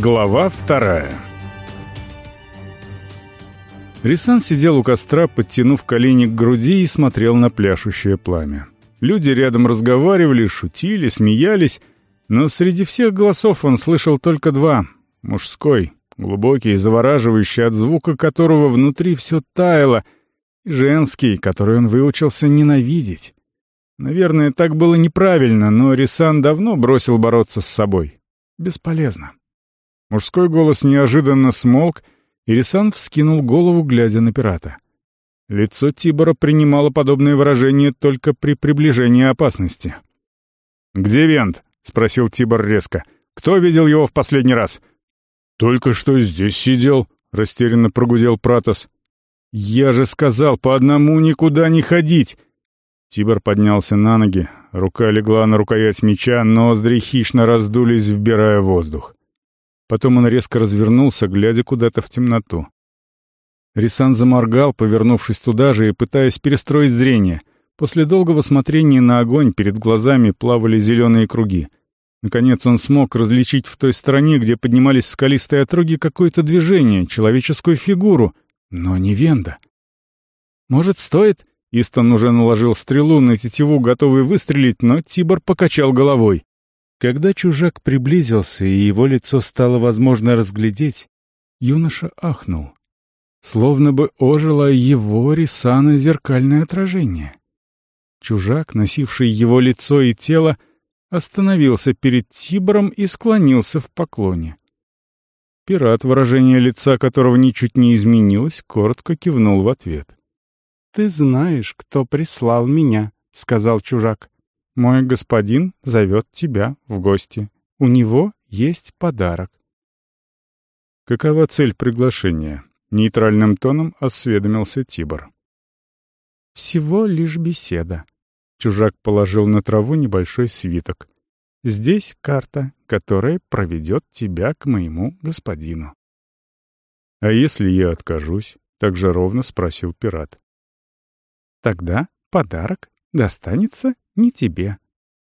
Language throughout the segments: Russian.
Глава вторая Рисан сидел у костра, подтянув колени к груди и смотрел на пляшущее пламя. Люди рядом разговаривали, шутили, смеялись, но среди всех голосов он слышал только два — мужской, глубокий, завораживающий, от звука которого внутри все таяло, и женский, который он выучился ненавидеть. Наверное, так было неправильно, но Рисан давно бросил бороться с собой. Бесполезно. Мужской голос неожиданно смолк, и Рисан вскинул голову, глядя на пирата. Лицо Тибора принимало подобное выражение только при приближении опасности. «Где Вент?» — спросил Тибор резко. «Кто видел его в последний раз?» «Только что здесь сидел», — растерянно прогудел Пратос. «Я же сказал, по одному никуда не ходить!» Тибор поднялся на ноги, рука легла на рукоять меча, ноздри хищно раздулись, вбирая воздух. Потом он резко развернулся, глядя куда-то в темноту. Рисан заморгал, повернувшись туда же и пытаясь перестроить зрение. После долгого смотрения на огонь перед глазами плавали зеленые круги — Наконец он смог различить в той стороне, где поднимались скалистые отроги, какое-то движение, человеческую фигуру, но не Венда. «Может, стоит?» Истон уже наложил стрелу на тетиву, готовый выстрелить, но Тибор покачал головой. Когда чужак приблизился и его лицо стало возможно разглядеть, юноша ахнул. Словно бы ожило его Рисана зеркальное отражение. Чужак, носивший его лицо и тело, — остановился перед Тибором и склонился в поклоне. Пират, выражение лица которого ничуть не изменилось, коротко кивнул в ответ. «Ты знаешь, кто прислал меня», — сказал чужак. «Мой господин зовет тебя в гости. У него есть подарок». «Какова цель приглашения?» — нейтральным тоном осведомился Тибор. «Всего лишь беседа», Чужак положил на траву небольшой свиток. «Здесь карта, которая проведет тебя к моему господину». «А если я откажусь?» — так же ровно спросил пират. «Тогда подарок достанется не тебе».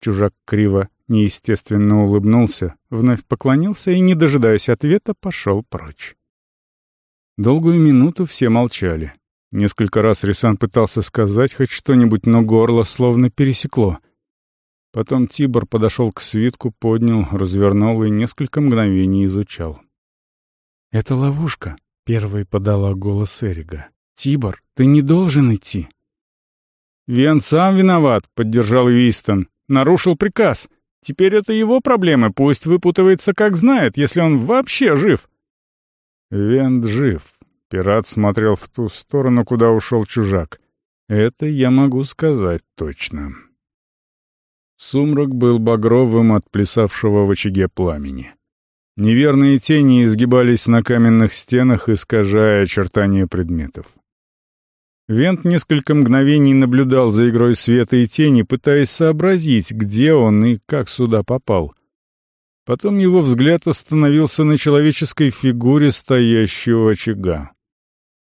Чужак криво, неестественно улыбнулся, вновь поклонился и, не дожидаясь ответа, пошел прочь. Долгую минуту все молчали. Несколько раз Рисан пытался сказать хоть что-нибудь, но горло словно пересекло. Потом Тибор подошел к свитку, поднял, развернул и несколько мгновений изучал. «Это ловушка», — первой подала голос Эрига. «Тибор, ты не должен идти». «Вен сам виноват», — поддержал Вистон. «Нарушил приказ. Теперь это его проблемы, пусть выпутывается как знает, если он вообще жив». «Вент жив», Пират смотрел в ту сторону, куда ушел чужак. Это я могу сказать точно. Сумрак был багровым от плясавшего в очаге пламени. Неверные тени изгибались на каменных стенах, искажая очертания предметов. Вент несколько мгновений наблюдал за игрой света и тени, пытаясь сообразить, где он и как сюда попал. Потом его взгляд остановился на человеческой фигуре, стоящей у очага.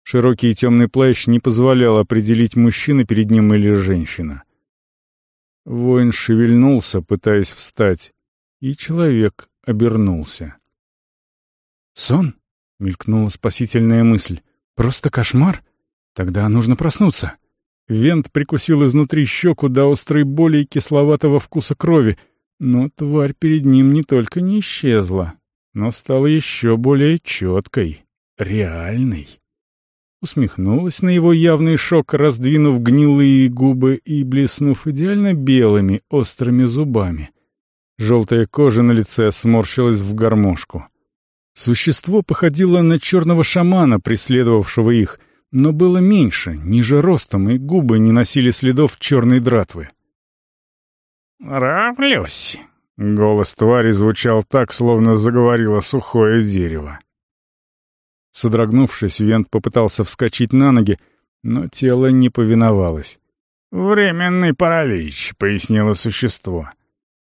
Широкий темный плащ не позволял определить, мужчина перед ним или женщина. Воин шевельнулся, пытаясь встать, и человек обернулся. «Сон?» — мелькнула спасительная мысль. «Просто кошмар? Тогда нужно проснуться». Вент прикусил изнутри щеку до острой боли и кисловатого вкуса крови, но тварь перед ним не только не исчезла, но стала еще более четкой, реальной усмехнулась на его явный шок, раздвинув гнилые губы и блеснув идеально белыми острыми зубами. Желтая кожа на лице сморщилась в гармошку. Существо походило на черного шамана, преследовавшего их, но было меньше, ниже ростом, и губы не носили следов черной дратвы. «Нравлюсь!» — голос твари звучал так, словно заговорило сухое дерево. Содрогнувшись, Вент попытался вскочить на ноги, но тело не повиновалось. «Временный паралич», — пояснило существо.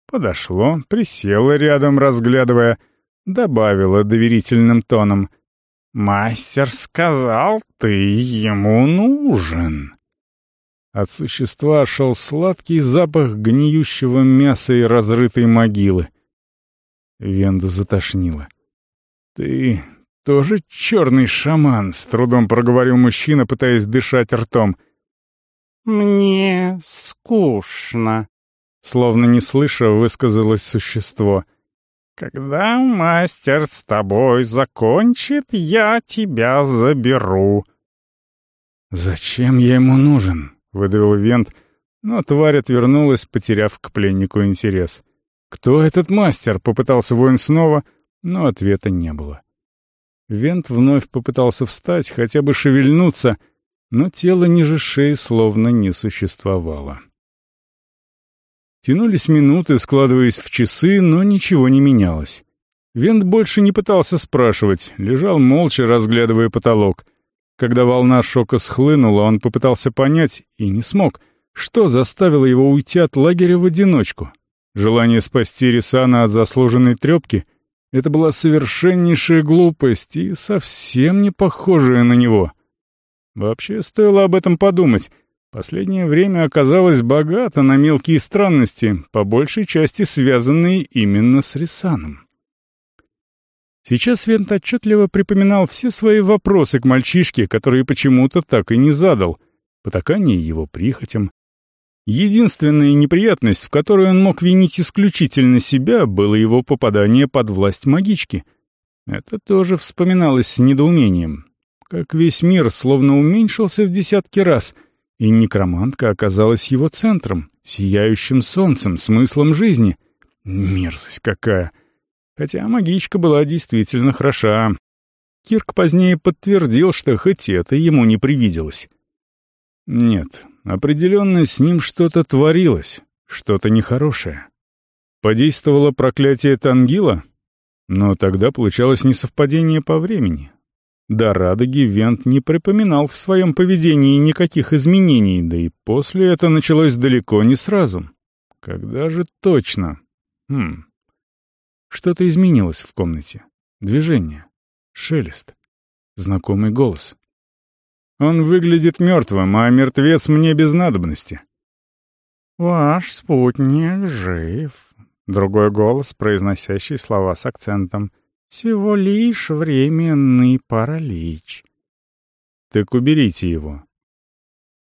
Подошло, присело рядом, разглядывая, добавило доверительным тоном. «Мастер сказал, ты ему нужен». От существа шел сладкий запах гниющего мяса и разрытой могилы. Венда затошнила. «Ты тоже черный шаман», — с трудом проговорил мужчина, пытаясь дышать ртом. «Мне скучно», — словно не слыша, высказалось существо. «Когда мастер с тобой закончит, я тебя заберу». «Зачем я ему нужен?» — выдавил Вент, но тварь отвернулась, потеряв к пленнику интерес. «Кто этот мастер?» — попытался воин снова, но ответа не было. Вент вновь попытался встать, хотя бы шевельнуться — но тело ниже шеи словно не существовало. Тянулись минуты, складываясь в часы, но ничего не менялось. Вент больше не пытался спрашивать, лежал молча, разглядывая потолок. Когда волна шока схлынула, он попытался понять и не смог, что заставило его уйти от лагеря в одиночку. Желание спасти Рисана от заслуженной трепки — это была совершеннейшая глупость и совсем не похожая на него — Вообще, стоило об этом подумать. Последнее время оказалось богато на мелкие странности, по большей части связанные именно с Рисаном. Сейчас Вент отчетливо припоминал все свои вопросы к мальчишке, которые почему-то так и не задал, потакание его прихотям. Единственная неприятность, в которой он мог винить исключительно себя, было его попадание под власть магички. Это тоже вспоминалось с недоумением как весь мир словно уменьшился в десятки раз, и некромантка оказалась его центром, сияющим солнцем, смыслом жизни. Мерзость какая! Хотя магичка была действительно хороша. Кирк позднее подтвердил, что хоть это ему не привиделось. Нет, определенно с ним что-то творилось, что-то нехорошее. Подействовало проклятие Тангила? Но тогда получалось несовпадение по времени, до Радоги Вент не припоминал в своем поведении никаких изменений, да и после это началось далеко не сразу. Когда же точно? Хм. Что-то изменилось в комнате. Движение. Шелест. Знакомый голос. Он выглядит мертвым, а мертвец мне без надобности. «Ваш спутник жив», — другой голос, произносящий слова с акцентом — всего лишь временный паралич. Так уберите его.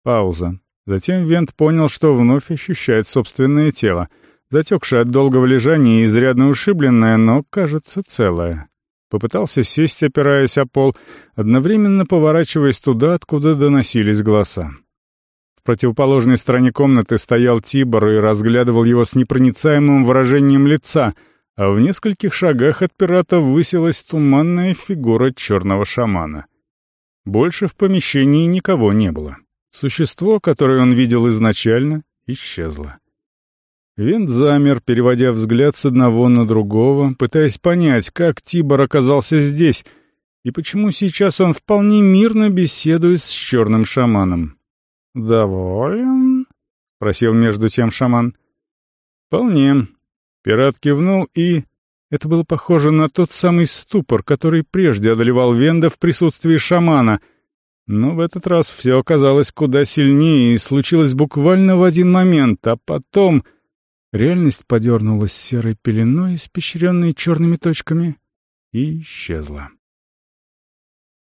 Пауза. Затем Вент понял, что вновь ощущает собственное тело, затекшее от долгого лежания и изрядно ушибленное, но, кажется, целое. Попытался сесть, опираясь о пол, одновременно поворачиваясь туда, откуда доносились голоса. В противоположной стороне комнаты стоял Тибор и разглядывал его с непроницаемым выражением лица — а в нескольких шагах от пирата высилась туманная фигура черного шамана. Больше в помещении никого не было. Существо, которое он видел изначально, исчезло. Винт замер, переводя взгляд с одного на другого, пытаясь понять, как Тибор оказался здесь и почему сейчас он вполне мирно беседует с черным шаманом. «Доволен?» — спросил между тем шаман. «Вполне», Пират кивнул и... Это было похоже на тот самый ступор, который прежде одолевал Венда в присутствии шамана. Но в этот раз все оказалось куда сильнее и случилось буквально в один момент, а потом... Реальность подернулась серой пеленой, испещренной черными точками, и исчезла.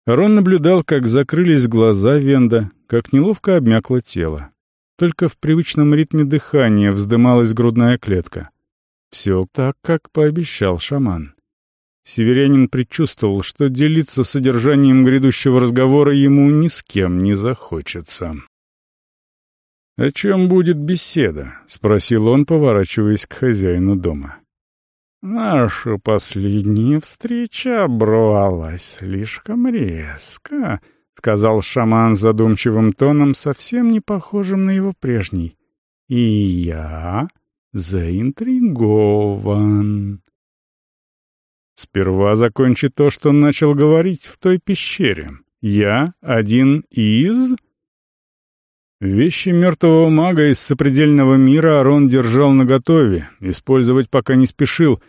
Рон наблюдал, как закрылись глаза Венда, как неловко обмякло тело. Только в привычном ритме дыхания вздымалась грудная клетка. Все так, как пообещал шаман. Северянин предчувствовал, что делиться содержанием грядущего разговора ему ни с кем не захочется. «О чем будет беседа?» — спросил он, поворачиваясь к хозяину дома. «Наша последняя встреча оборвалась слишком резко», — сказал шаман задумчивым тоном, совсем не похожим на его прежний. «И я заинтригован. Сперва закончи то, что начал говорить в той пещере. Я один из... Вещи мертвого мага из сопредельного мира Арон держал наготове, использовать пока не спешил,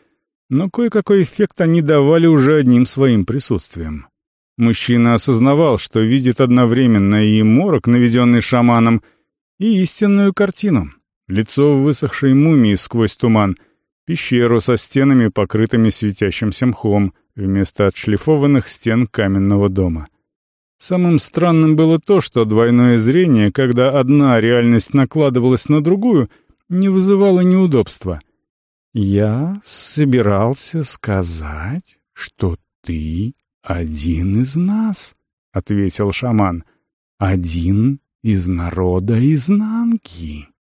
но кое-какой эффект они давали уже одним своим присутствием. Мужчина осознавал, что видит одновременно и морок, наведенный шаманом, и истинную картину, лицо высохшей мумии сквозь туман, Пещеру со стенами, покрытыми светящимся мхом, вместо отшлифованных стен каменного дома. Самым странным было то, что двойное зрение, когда одна реальность накладывалась на другую, не вызывало неудобства. «Я собирался сказать, что ты один из нас», — ответил шаман. «Один из народа изнанки».